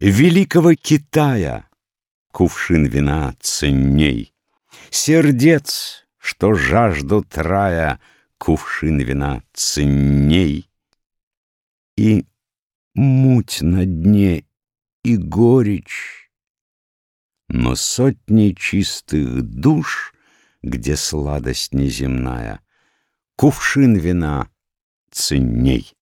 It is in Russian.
Великого Китая. Кувшин вина ценней, Сердец, что жаждут рая, кувшин вина ценней. И муть на дне, и горечь, но сотни чистых душ, где сладость неземная, кувшин вина ценней.